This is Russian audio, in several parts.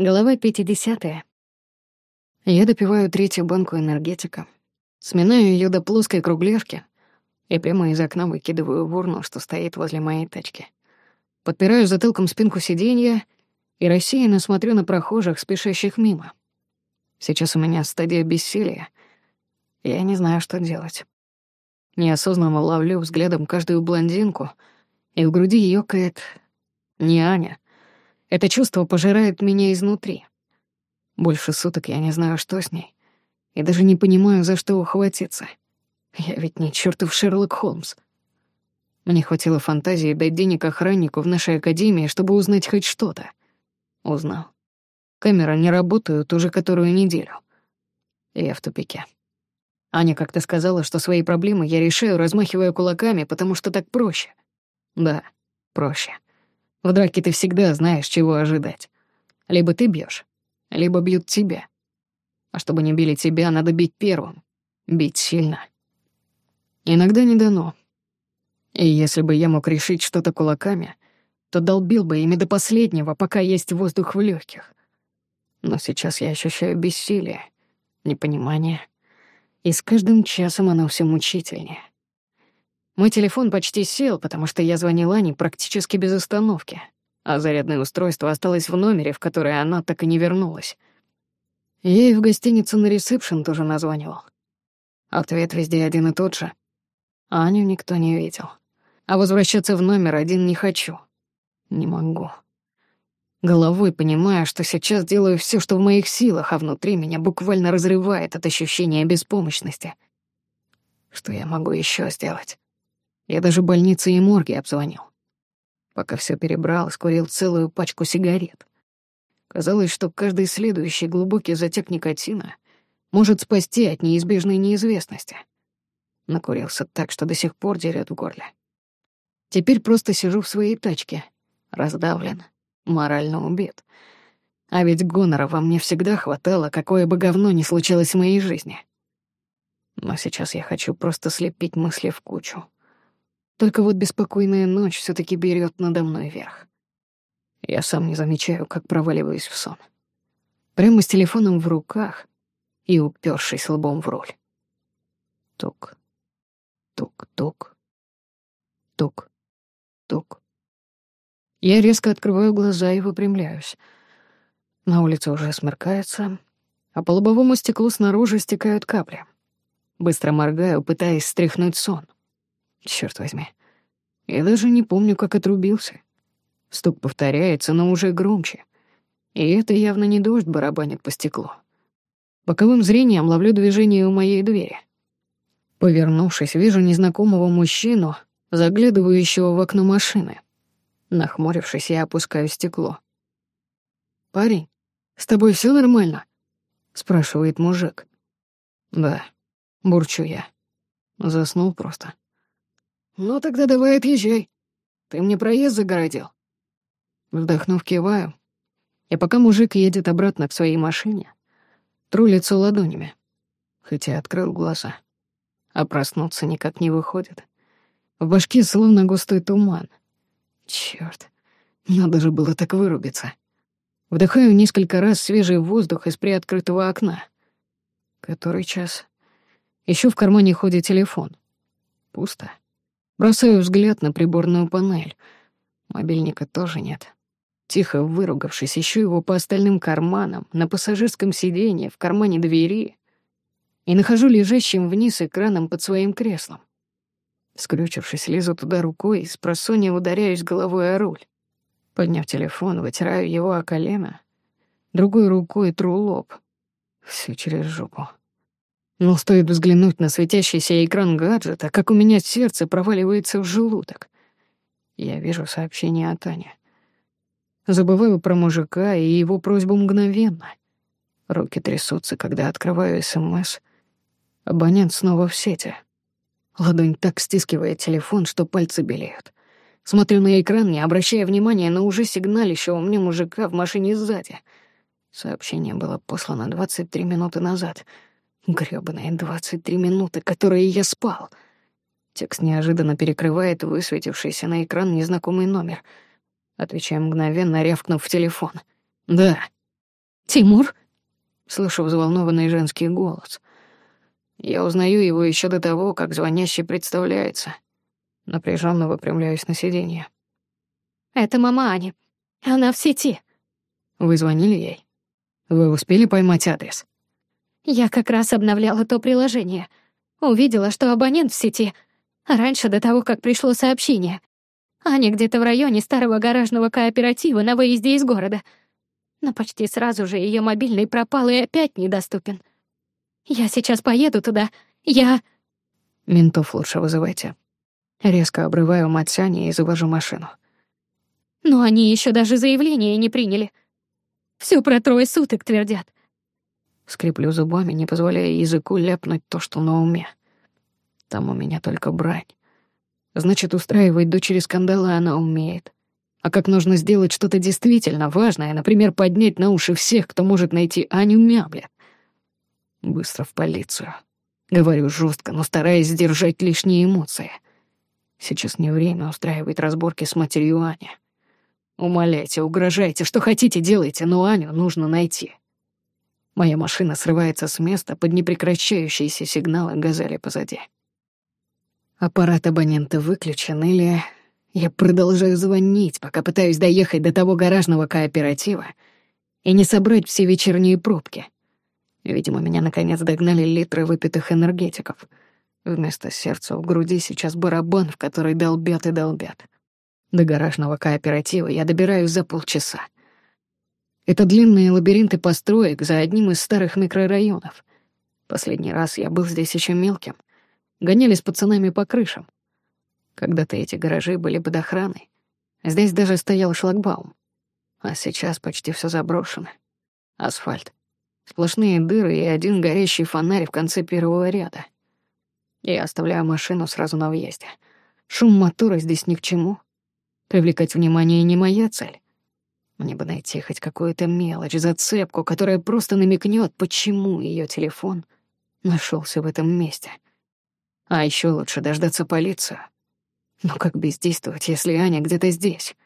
Голова пятидесятая. Я допиваю третью банку энергетика, сминаю ее до плоской кругляшки и прямо из окна выкидываю в урну, что стоит возле моей тачки. Подпираю затылком спинку сиденья и рассеянно смотрю на прохожих, спешащих мимо. Сейчас у меня стадия бессилия. Я не знаю, что делать. Неосознанно ловлю взглядом каждую блондинку, и в груди ёкает не Аня. Это чувство пожирает меня изнутри. Больше суток я не знаю, что с ней. И даже не понимаю, за что ухватиться. Я ведь не чертов Шерлок Холмс. Мне хватило фантазии дать денег охраннику в нашей академии, чтобы узнать хоть что-то. Узнал. Камеры не работают уже которую неделю. Я в тупике. Аня как-то сказала, что свои проблемы я решаю, размахивая кулаками, потому что так проще. Да, проще. В драке ты всегда знаешь, чего ожидать. Либо ты бьешь, либо бьют тебя. А чтобы не били тебя, надо бить первым. Бить сильно. Иногда не дано. И если бы я мог решить что-то кулаками, то долбил бы ими до последнего, пока есть воздух в легких. Но сейчас я ощущаю бессилие, непонимание, и с каждым часом оно все мучительнее. Мой телефон почти сел, потому что я звонила Ане практически без остановки, а зарядное устройство осталось в номере, в который она так и не вернулась. И в гостиницу на ресепшн тоже названивал. Ответ везде один и тот же. Аню никто не видел. А возвращаться в номер один не хочу. Не могу. Головой понимаю, что сейчас делаю все, что в моих силах, а внутри меня буквально разрывает от ощущения беспомощности. Что я могу еще сделать? Я даже больницы и морги обзвонил. Пока все перебрал, скурил целую пачку сигарет. Казалось, что каждый следующий глубокий затек никотина может спасти от неизбежной неизвестности. Накурился так, что до сих пор дерет в горле. Теперь просто сижу в своей тачке, раздавлен, морально убит. А ведь гонора во мне всегда хватало, какое бы говно ни случилось в моей жизни. Но сейчас я хочу просто слепить мысли в кучу. Только вот беспокойная ночь все таки берет надо мной верх. Я сам не замечаю, как проваливаюсь в сон. Прямо с телефоном в руках и упершись лбом в руль. Тук, тук, тук, тук, тук. Я резко открываю глаза и выпрямляюсь. На улице уже смеркается, а по лобовому стеклу снаружи стекают капли. Быстро моргаю, пытаясь стряхнуть сон. Черт возьми. Я даже не помню, как отрубился. Стук повторяется, но уже громче. И это явно не дождь барабанит по стеклу. Боковым зрением ловлю движение у моей двери. Повернувшись, вижу незнакомого мужчину, заглядывающего в окно машины. Нахмурившись, я опускаю стекло. «Парень, с тобой все нормально?» — спрашивает мужик. «Да», — бурчу я. Заснул просто. «Ну тогда давай отъезжай. Ты мне проезд загородил». Вздохнув, киваю. И пока мужик едет обратно к своей машине, тру лицо ладонями, хотя открыл глаза. А проснуться никак не выходит. В башке словно густой туман — Чёрт, надо же было так вырубиться. Вдыхаю несколько раз свежий воздух из приоткрытого окна. Который час? Ещё в кармане ходит телефон. Пусто. Бросаю взгляд на приборную панель. Мобильника тоже нет. Тихо выругавшись, ищу его по остальным карманам, на пассажирском сиденье, в кармане двери. И нахожу лежащим вниз экраном под своим креслом. Скрючившись, лезу туда рукой и с просонья ударяюсь головой о руль. Подняв телефон, вытираю его о колено. Другой рукой тру лоб. Все через жопу. Но стоит взглянуть на светящийся экран гаджета, как у меня сердце проваливается в желудок. Я вижу сообщение от Ани. Забываю про мужика и его просьбу мгновенно. Руки трясутся, когда открываю СМС. Абонент снова в сети. Ладонь так стискивает телефон, что пальцы белеют. Смотрю на экран, не обращая внимания на уже сигналищего мне мужика в машине сзади. Сообщение было послано 23 минуты назад. Грёбаные 23 минуты, которые я спал. Текст неожиданно перекрывает высветившийся на экран незнакомый номер. Отвечаю мгновенно, рявкнув в телефон. «Да». «Тимур?» Слышу взволнованный женский голос. Я узнаю его еще до того, как звонящий представляется. Напряженно выпрямляюсь на сиденье. «Это мама Ани. Она в сети». «Вы звонили ей? Вы успели поймать адрес?» «Я как раз обновляла то приложение. Увидела, что абонент в сети. Раньше, до того, как пришло сообщение. Аня где-то в районе старого гаражного кооператива на выезде из города. Но почти сразу же ее мобильный пропал и опять недоступен. Я сейчас поеду туда. Я...» «Ментов лучше вызывайте». Резко обрываю мать Ани и завожу машину. Но они еще даже заявление не приняли. Все про трое суток твердят. Скреплю зубами, не позволяя языку ляпнуть то, что на уме. Там у меня только брань. Значит, устраивать дочери скандалы она умеет. А как нужно сделать что-то действительно важное, например, поднять на уши всех, кто может найти Аню Мябля? Быстро в полицию. Говорю жестко, но стараясь сдержать лишние эмоции. Сейчас не время устраивать разборки с матерью Ани. Умоляйте, угрожайте, что хотите делайте, но Аню нужно найти. Моя машина срывается с места под непрекращающиеся сигналы газели позади. Аппарат абонента выключен или... Я продолжаю звонить, пока пытаюсь доехать до того гаражного кооператива и не собрать все вечерние пробки. Видимо, меня наконец догнали литры выпитых энергетиков. Вместо сердца в груди сейчас барабан, в который долбят и долбят. До гаражного кооператива я добираюсь за полчаса. Это длинные лабиринты построек за одним из старых микрорайонов. Последний раз я был здесь еще мелким. Гоняли с пацанами по крышам. Когда-то эти гаражи были под охраной. Здесь даже стоял шлагбаум. А сейчас почти все заброшено. Асфальт. Сплошные дыры и один горящий фонарь в конце первого ряда. Я оставляю машину сразу на въезде. Шум мотора здесь ни к чему. Привлекать внимание не моя цель. Мне бы найти хоть какую-то мелочь, зацепку, которая просто намекнет, почему ее телефон нашелся в этом месте. А еще лучше дождаться полицию. Но как бездействовать, если Аня где-то здесь?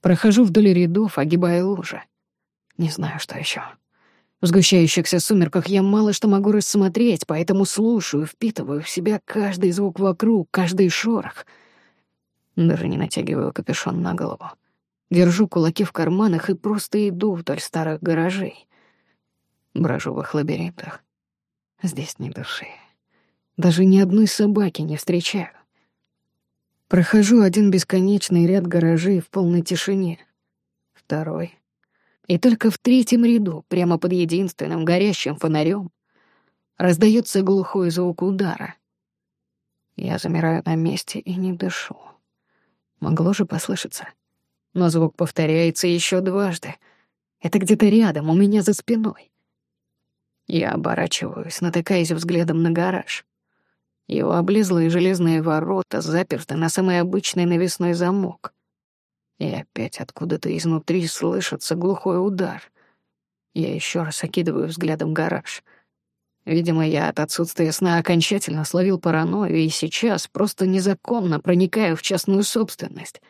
Прохожу вдоль рядов, огибая лужи. Не знаю, что еще. В сгущающихся сумерках я мало что могу рассмотреть, поэтому слушаю, впитываю в себя каждый звук вокруг, каждый шорох — даже не натягиваю капюшон на голову. Держу кулаки в карманах и просто иду вдоль старых гаражей. Брожу в их лабиринтах. Здесь ни души. Даже ни одной собаки не встречаю. Прохожу один бесконечный ряд гаражей в полной тишине. Второй. И только в третьем ряду, прямо под единственным горящим фонарем, раздается глухой звук удара. Я замираю на месте и не дышу. Могло же послышаться. Но звук повторяется еще дважды. Это где-то рядом, у меня за спиной. Я оборачиваюсь, натыкаясь взглядом на гараж. Его облезлые железные ворота заперты на самый обычный навесной замок. И опять откуда-то изнутри слышится глухой удар. Я еще раз окидываю взглядом гараж — Видимо, я от отсутствия сна окончательно словил паранойю и сейчас просто незаконно проникаю в частную собственность.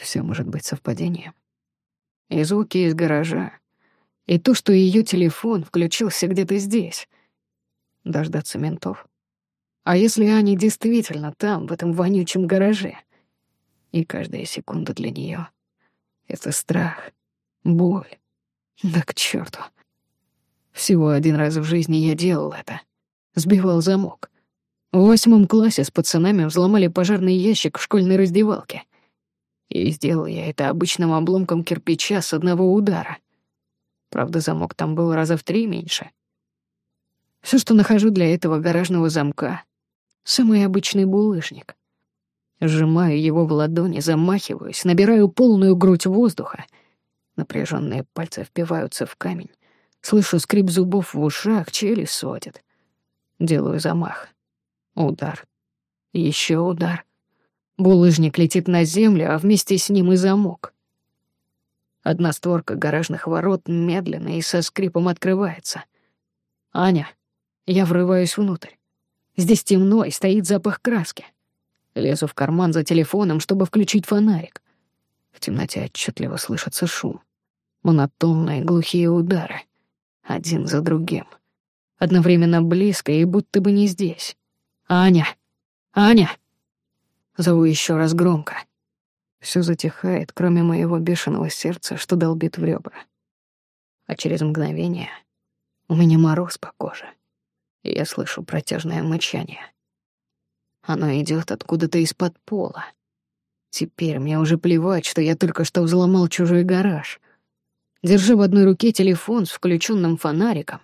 Все может быть совпадением. И звуки из гаража, и то, что ее телефон включился где-то здесь. Дождаться ментов. А если они действительно там, в этом вонючем гараже? И каждая секунда для нее — это страх, боль. Да к черту. Всего один раз в жизни я делал это. Сбивал замок. В восьмом классе с пацанами взломали пожарный ящик в школьной раздевалке. И сделал я это обычным обломком кирпича с одного удара. Правда, замок там был раза в три меньше. Все, что нахожу для этого гаражного замка — самый обычный булыжник. Сжимаю его в ладони, замахиваюсь, набираю полную грудь воздуха. Напряженные пальцы впиваются в камень. Слышу скрип зубов в ушах, челюсть сводит. Делаю замах. Удар. Еще удар. Булыжник летит на землю, а вместе с ним и замок. Одна створка гаражных ворот медленно и со скрипом открывается. «Аня!» Я врываюсь внутрь. Здесь темно и стоит запах краски. Лезу в карман за телефоном, чтобы включить фонарик. В темноте отчетливо слышится шум. Монотонные глухие удары. Один за другим. Одновременно близко и будто бы не здесь. «Аня! Аня!» Зову еще раз громко. Все затихает, кроме моего бешеного сердца, что долбит в ребра. А через мгновение у меня мороз по коже. И я слышу протяжное мычание. Оно идет откуда-то из-под пола. Теперь мне уже плевать, что я только что взломал чужой гараж. Держа в одной руке телефон с включенным фонариком,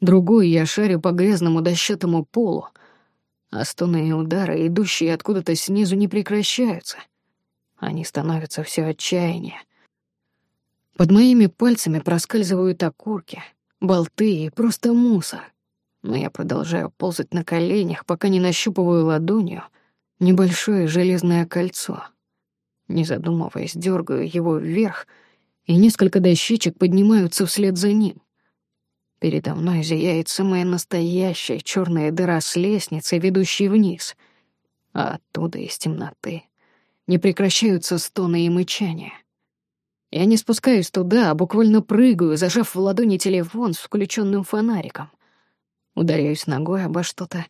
другой я шарю по грязному дощатому полу, а стоны и удары, идущие откуда-то снизу, не прекращаются. Они становятся все отчаяннее. Под моими пальцами проскальзывают окурки, болты и просто мусор. Но я продолжаю ползать на коленях, пока не нащупываю ладонью небольшое железное кольцо. Не задумываясь, дергаю его вверх, и несколько дощечек поднимаются вслед за ним. Передо мной зияет самая настоящая черная дыра с лестницей, ведущей вниз. А оттуда из темноты не прекращаются стоны и мычания. Я не спускаюсь туда, а буквально прыгаю, зажав в ладони телефон с включенным фонариком. Ударяюсь ногой обо что-то.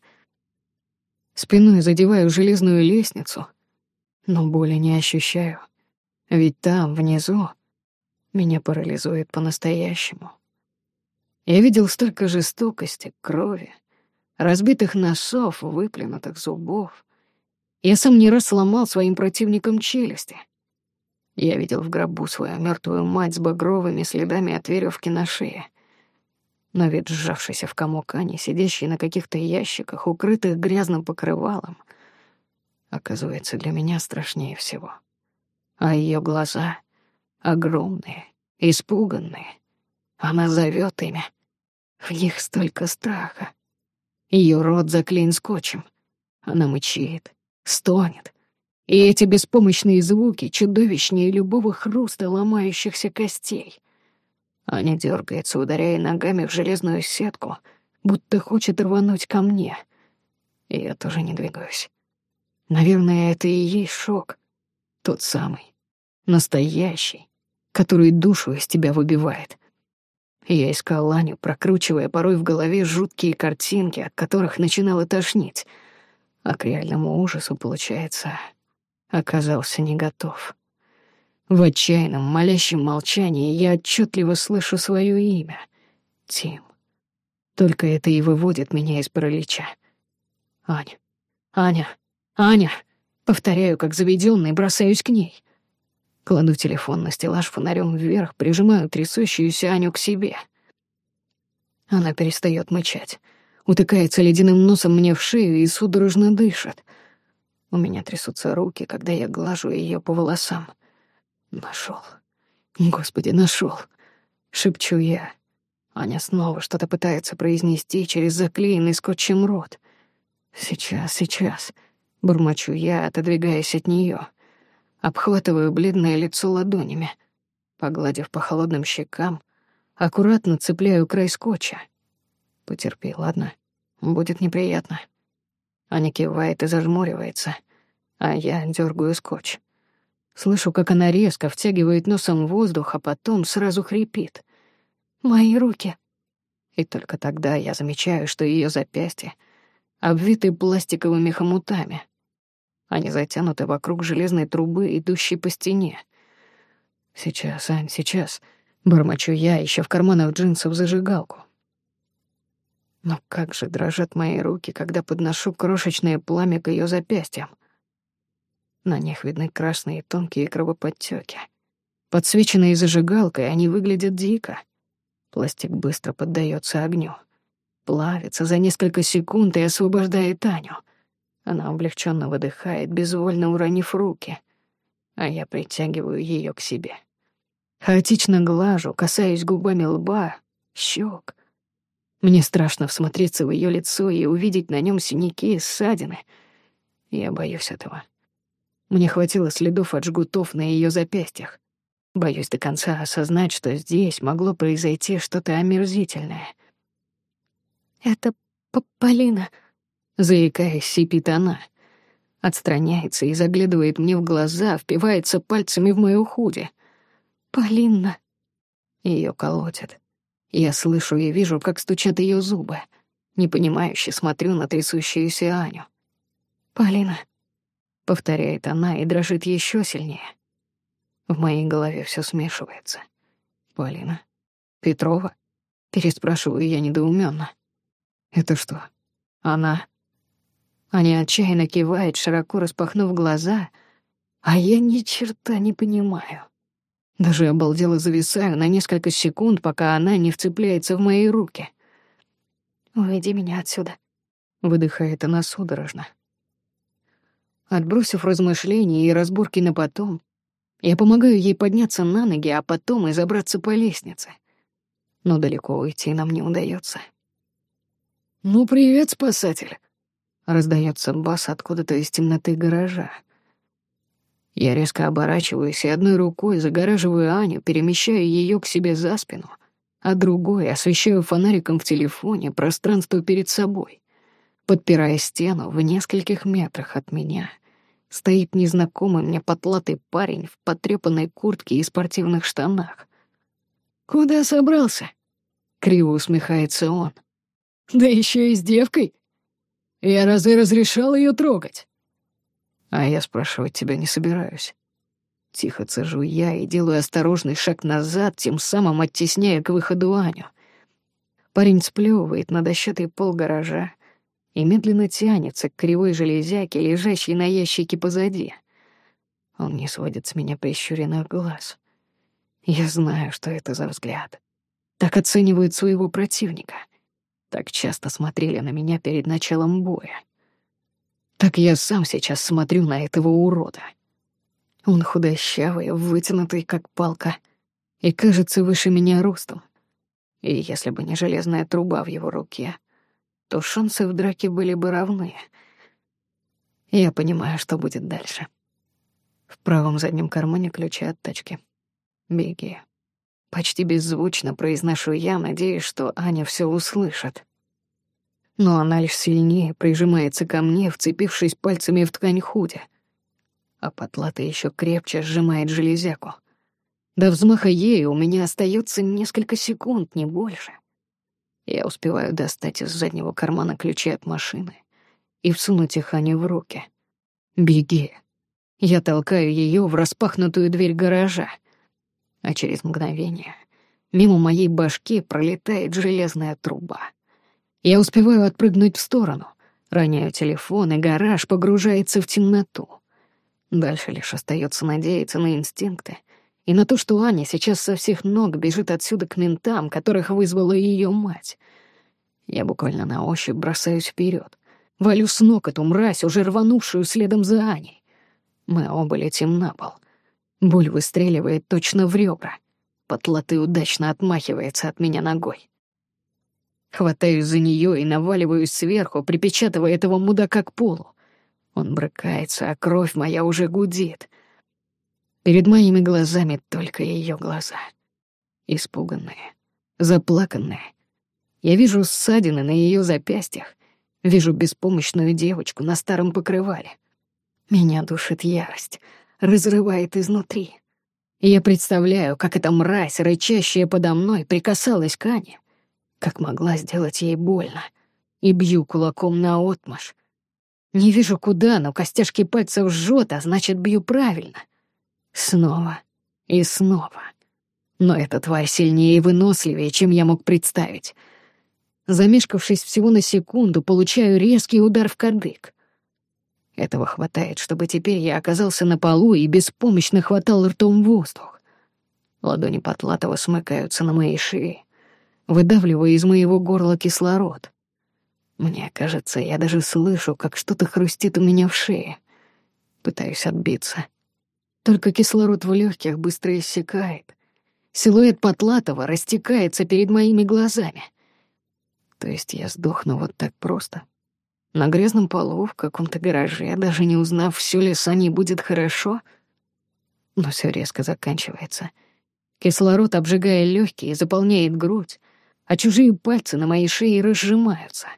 Спиной задеваю железную лестницу, но боли не ощущаю. Ведь там, внизу, меня парализует по-настоящему. Я видел столько жестокости, крови, разбитых носов, выплюнутых зубов. Я сам не раз сломал своим противникам челюсти. Я видел в гробу свою мертвую мать с багровыми следами от веревки на шее. Но ведь сжавшийся в комок Ани, сидящий на каких-то ящиках, укрытых грязным покрывалом, оказывается для меня страшнее всего. А ее глаза огромные, испуганные. Она зовет имя. В них столько страха. Ее рот заклеен скотчем. Она мычит, стонет. И эти беспомощные звуки чудовищнее любого хруста ломающихся костей. Аня дергается, ударяя ногами в железную сетку, будто хочет рвануть ко мне. И я тоже не двигаюсь. Наверное, это и есть шок. Тот самый. Настоящий. Который душу из тебя выбивает. Я искал Аню, прокручивая порой в голове жуткие картинки, от которых начинало тошнить. А к реальному ужасу, получается, оказался не готов. В отчаянном, молящем молчании я отчетливо слышу свое имя — Тим. Только это и выводит меня из паралича. Аня, Аня, Аня! Повторяю, как заведенный, бросаюсь к ней. Кладу телефон на стеллаж фонарем вверх, прижимаю трясущуюся Аню к себе. Она перестает мычать, утыкается ледяным носом мне в шею и судорожно дышит. У меня трясутся руки, когда я глажу ее по волосам. Нашел. Господи, нашел. Шепчу я. Аня снова что-то пытается произнести через заклеенный скотчем рот. Сейчас, сейчас. Бормочу я, отодвигаясь от нее. Обхватываю бледное лицо ладонями. Погладив по холодным щекам, аккуратно цепляю край скотча. Потерпи, ладно? Будет неприятно. Аня кивает и зажмуривается, а я дергаю скотч. Слышу, как она резко втягивает носом воздух, а потом сразу хрипит. «Мои руки!» И только тогда я замечаю, что ее запястья обвиты пластиковыми хомутами — они затянуты вокруг железной трубы, идущей по стене. «Сейчас, Ань, сейчас», — бормочу я, еще в карманах джинсов зажигалку. Но как же дрожат мои руки, когда подношу крошечное пламя к ее запястьям. На них видны красные тонкие кровоподтёки. Подсвеченные зажигалкой, они выглядят дико. Пластик быстро поддается огню. Плавится за несколько секунд и освобождает Аню — она облегченно выдыхает, безвольно уронив руки, а я притягиваю ее к себе. Хаотично глажу, касаюсь губами лба, щек. Мне страшно всмотреться в ее лицо и увидеть на нем синяки и ссадины. Я боюсь этого. Мне хватило следов от жгутов на ее запястьях. Боюсь до конца осознать, что здесь могло произойти что-то омерзительное. «Это Полина», Заикаясь, сипит она. Отстраняется и заглядывает мне в глаза, впивается пальцами в мою худи. Полина. Ее колотят. Я слышу и вижу, как стучат ее зубы. Непонимающе смотрю на трясущуюся Аню. Полина. Повторяет она и дрожит еще сильнее. В моей голове все смешивается. Полина. Петрова? Переспрашиваю я недоуменно. Это что? Она? Аня отчаянно кивает, широко распахнув глаза, а я ни черта не понимаю. Даже обалдело зависаю на несколько секунд, пока она не вцепляется в мои руки. «Уведи меня отсюда», — выдыхает она судорожно. Отбросив размышления и разборки на потом, я помогаю ей подняться на ноги, а потом и забраться по лестнице. Но далеко уйти нам не удается. «Ну, привет, спасатель!» — раздается бас откуда-то из темноты гаража. Я резко оборачиваюсь и одной рукой загораживаю Аню, перемещаю ее к себе за спину, а другой освещаю фонариком в телефоне пространство перед собой. Подпирая стену в нескольких метрах от меня, стоит незнакомый мне потлатый парень в потрепанной куртке и спортивных штанах. «Куда собрался?» — криво усмехается он. «Да еще и с девкой. Я разве разрешал ее трогать?» А я спрашивать тебя не собираюсь. Тихо цежу я и делаю осторожный шаг назад, тем самым оттесняя к выходу Аню. Парень сплёвывает на дощатый пол гаража и медленно тянется к кривой железяке, лежащей на ящике позади. Он не сводит с меня прищуренных глаз. Я знаю, что это за взгляд. Так оценивают своего противника. Так часто смотрели на меня перед началом боя. Так я сам сейчас смотрю на этого урода. Он худощавый, вытянутый, как палка, и кажется выше меня ростом. И если бы не железная труба в его руке, то шансы в драке были бы равны. Я понимаю, что будет дальше. В правом заднем кармане ключи от тачки. Беги. Почти беззвучно произношу я, надеясь, что Аня все услышит но она лишь сильнее прижимается ко мне, вцепившись пальцами в ткань худи. А потлата еще крепче сжимает железяку. До взмаха ею у меня остается несколько секунд, не больше. Я успеваю достать из заднего кармана ключи от машины и всунуть их Ане в руки. «Беги!» Я толкаю ее в распахнутую дверь гаража, а через мгновение мимо моей башки пролетает железная труба — я успеваю отпрыгнуть в сторону, роняю телефон, и гараж погружается в темноту. Дальше лишь остается надеяться на инстинкты и на то, что Аня сейчас со всех ног бежит отсюда к ментам, которых вызвала ее мать. Я буквально на ощупь бросаюсь вперед, валю с ног эту мразь, уже рванувшую следом за Аней. Мы оба летим на пол. Боль выстреливает точно в ребра. Потлатый удачно отмахивается от меня ногой. Хватаюсь за нее и наваливаюсь сверху, припечатывая этого мудака к полу. Он брыкается, а кровь моя уже гудит. Перед моими глазами только ее глаза. Испуганные, заплаканные. Я вижу ссадины на ее запястьях, вижу беспомощную девочку на старом покрывале. Меня душит ярость, разрывает изнутри. Я представляю, как эта мразь, рычащая подо мной, прикасалась к Ане как могла сделать ей больно, и бью кулаком на отмаш. Не вижу куда, но костяшки пальцев жжет, а значит, бью правильно. Снова и снова. Но эта тварь сильнее и выносливее, чем я мог представить. Замешкавшись всего на секунду, получаю резкий удар в кадык. Этого хватает, чтобы теперь я оказался на полу и беспомощно хватал ртом воздух. Ладони Потлатова смыкаются на моей шее выдавливая из моего горла кислород. Мне кажется, я даже слышу, как что-то хрустит у меня в шее. Пытаюсь отбиться. Только кислород в легких быстро иссякает. Силуэт Потлатова растекается перед моими глазами. То есть я сдохну вот так просто. На грязном полу в каком-то гараже, даже не узнав, все ли с Аней будет хорошо. Но все резко заканчивается. Кислород, обжигая легкие, заполняет грудь, а чужие пальцы на моей шее разжимаются.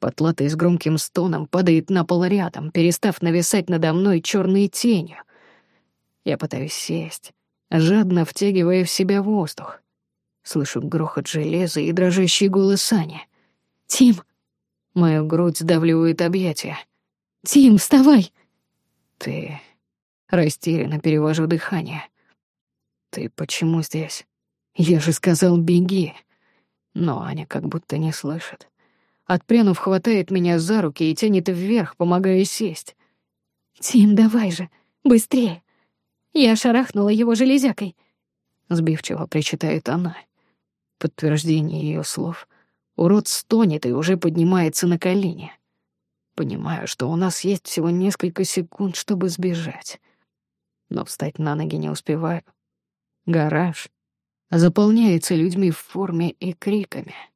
Потлатый с громким стоном падает на пол рядом, перестав нависать надо мной черной тенью. Я пытаюсь сесть, жадно втягивая в себя воздух. Слышу грохот железа и дрожащий голос Сани. «Тим!» Мою грудь сдавливает объятия. «Тим, вставай!» «Ты...» Растерянно перевожу дыхание. «Ты почему здесь? Я же сказал, беги!» Но Аня как будто не слышит. Отпрянув, хватает меня за руки и тянет вверх, помогая сесть. «Тим, давай же, быстрее!» Я шарахнула его железякой. Сбивчиво причитает она. Подтверждение ее слов. Урод стонет и уже поднимается на колени. Понимаю, что у нас есть всего несколько секунд, чтобы сбежать. Но встать на ноги не успеваю. Гараж заполняется людьми в форме и криками —